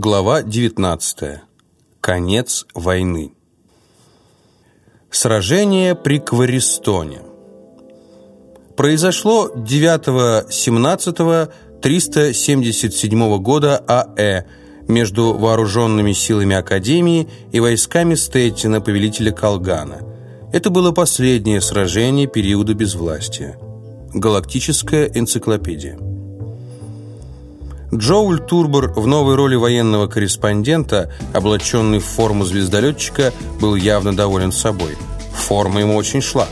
Глава 19. Конец войны. Сражение при Кваристоне. Произошло 9-17-377 года АЭ между вооруженными силами Академии и войсками Стеттина, повелителя Калгана. Это было последнее сражение периода безвластия. Галактическая энциклопедия. Джоуль Турбор в новой роли военного корреспондента, облаченный в форму звездолетчика, был явно доволен собой. Форма ему очень шла.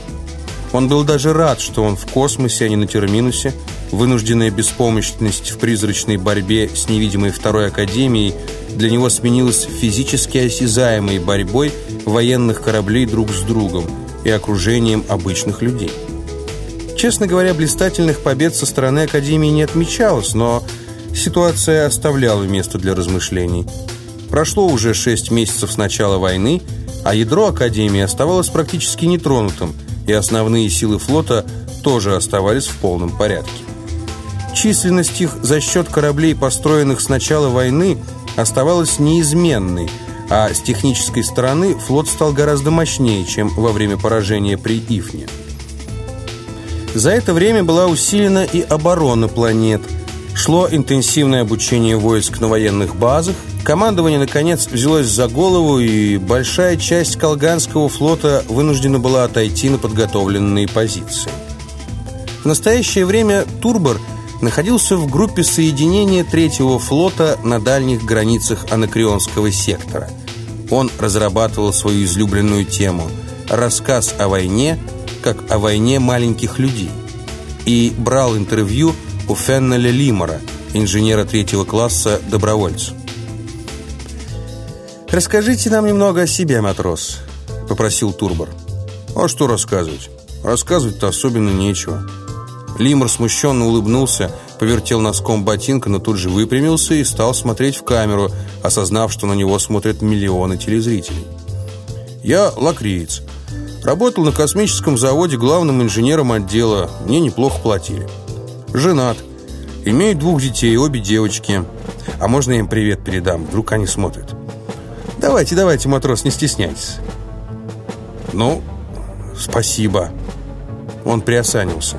Он был даже рад, что он в космосе, а не на терминусе. Вынужденная беспомощность в призрачной борьбе с невидимой второй академией для него сменилась физически осязаемой борьбой военных кораблей друг с другом и окружением обычных людей. Честно говоря, блистательных побед со стороны Академии не отмечалось, но ситуация оставляла место для размышлений. Прошло уже шесть месяцев с начала войны, а ядро Академии оставалось практически нетронутым, и основные силы флота тоже оставались в полном порядке. Численность их за счет кораблей, построенных с начала войны, оставалась неизменной, а с технической стороны флот стал гораздо мощнее, чем во время поражения при Ифне. За это время была усилена и оборона планет – Шло интенсивное обучение войск на военных базах. Командование, наконец, взялось за голову, и большая часть Колганского флота вынуждена была отойти на подготовленные позиции. В настоящее время Турбор находился в группе соединения Третьего флота на дальних границах Анакреонского сектора. Он разрабатывал свою излюбленную тему – рассказ о войне, как о войне маленьких людей, и брал интервью – у Феннеля Лимора, инженера третьего класса, добровольца. «Расскажите нам немного о себе, матрос», — попросил Турбор. «А что рассказывать? Рассказывать-то особенно нечего». Лимор смущенно улыбнулся, повертел носком ботинка, но тут же выпрямился и стал смотреть в камеру, осознав, что на него смотрят миллионы телезрителей. «Я лакриец. Работал на космическом заводе главным инженером отдела. Мне неплохо платили». Женат. Имею двух детей, обе девочки. А можно я им привет передам? Вдруг они смотрят. Давайте, давайте, матрос, не стесняйтесь. Ну, спасибо. Он приосанился.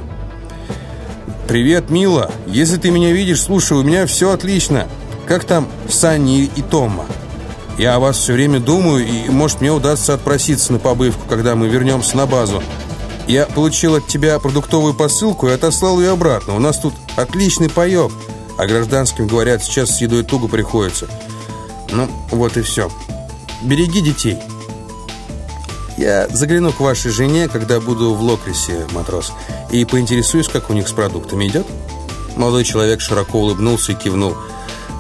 Привет, мила. Если ты меня видишь, слушай, у меня все отлично. Как там Санни и Тома? Я о вас все время думаю, и, может, мне удастся отпроситься на побывку, когда мы вернемся на базу. Я получил от тебя продуктовую посылку и отослал ее обратно. У нас тут отличный паек. А гражданским, говорят, сейчас с едой туго приходится. Ну, вот и все. Береги детей. Я загляну к вашей жене, когда буду в Локрисе, матрос, и поинтересуюсь, как у них с продуктами идет. Молодой человек широко улыбнулся и кивнул.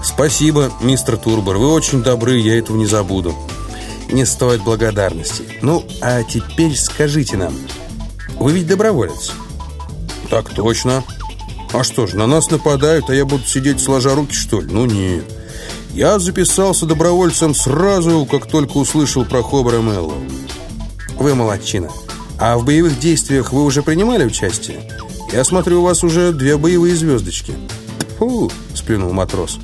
«Спасибо, мистер Турбор, вы очень добры, я этого не забуду». «Не стоит благодарности. Ну, а теперь скажите нам, вы ведь доброволец. Так точно. А что ж, на нас нападают, а я буду сидеть сложа руки, что ли? Ну нет. Я записался добровольцем сразу, как только услышал про Хобра Меллоу. Вы молодчина. А в боевых действиях вы уже принимали участие? Я смотрю, у вас уже две боевые звездочки. Фу, сплюнул матрос.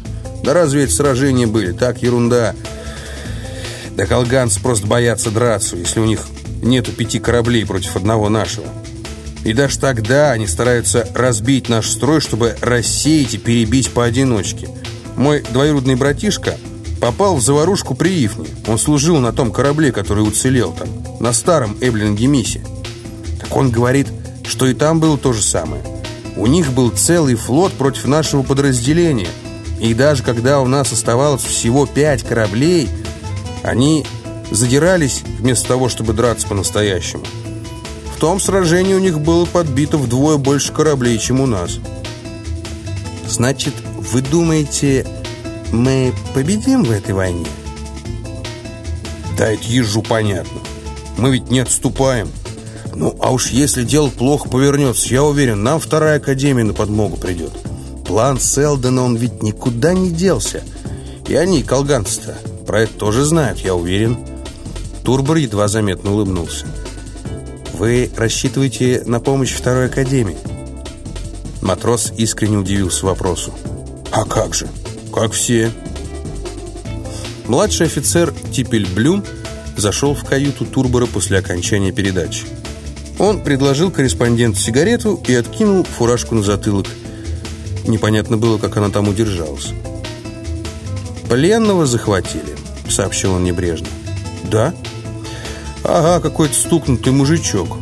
Да разве эти сражения были? Так, ерунда. Да колганцы просто боятся драться, если у них нету пяти кораблей против одного нашего. И даже тогда они стараются разбить наш строй, чтобы рассеять и перебить поодиночке. Мой двоюродный братишка попал в заварушку при Ифне. Он служил на том корабле, который уцелел там, на старом Эблинге Миссе. Так он говорит, что и там было то же самое. У них был целый флот против нашего подразделения. И даже когда у нас оставалось всего пять кораблей, они задирались вместо того, чтобы драться по-настоящему. В том сражении у них было подбито вдвое больше кораблей, чем у нас. Значит, вы думаете, мы победим в этой войне? Да это ежу понятно. Мы ведь не отступаем. Ну, а уж если дело плохо повернется, я уверен, нам вторая академия на подмогу придет. План Селдена, он ведь никуда не делся. И они, колганцы-то, про это тоже знают, я уверен. Турбор едва заметно улыбнулся. «Вы рассчитываете на помощь второй академии?» Матрос искренне удивился вопросу. «А как же? Как все?» Младший офицер Типель Блюм зашел в каюту Турбора после окончания передачи. Он предложил корреспонденту сигарету и откинул фуражку на затылок. Непонятно было, как она там удержалась. «Пленного захватили», — сообщил он небрежно. «Да?» «Ага, какой-то стукнутый мужичок.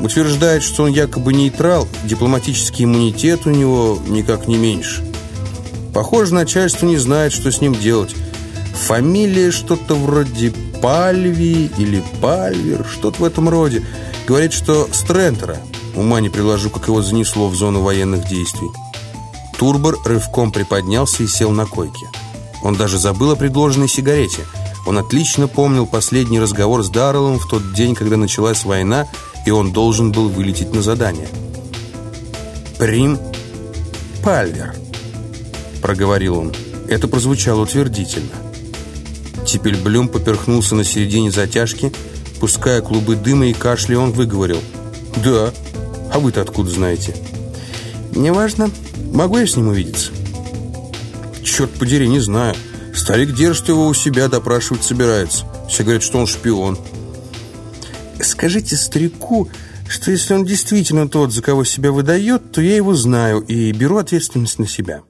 Утверждает, что он якобы нейтрал, дипломатический иммунитет у него никак не меньше. Похоже, начальство не знает, что с ним делать. Фамилия что-то вроде Пальви или Пальвер, что-то в этом роде. Говорит, что Стрентера. Ума не приложу, как его занесло в зону военных действий. Турбор рывком приподнялся и сел на койке. Он даже забыл о предложенной сигарете. Он отлично помнил последний разговор с Дарреллом в тот день, когда началась война, и он должен был вылететь на задание. «Прим Пальвер», — проговорил он. Это прозвучало утвердительно. Теперь Блюм поперхнулся на середине затяжки, пуская клубы дыма и кашля, он выговорил. «Да, а вы-то откуда знаете?» «Неважно. Могу я с ним увидеться?» «Черт подери, не знаю. Старик держит его у себя, допрашивать собирается. Все говорят, что он шпион». «Скажите старику, что если он действительно тот, за кого себя выдает, то я его знаю и беру ответственность на себя».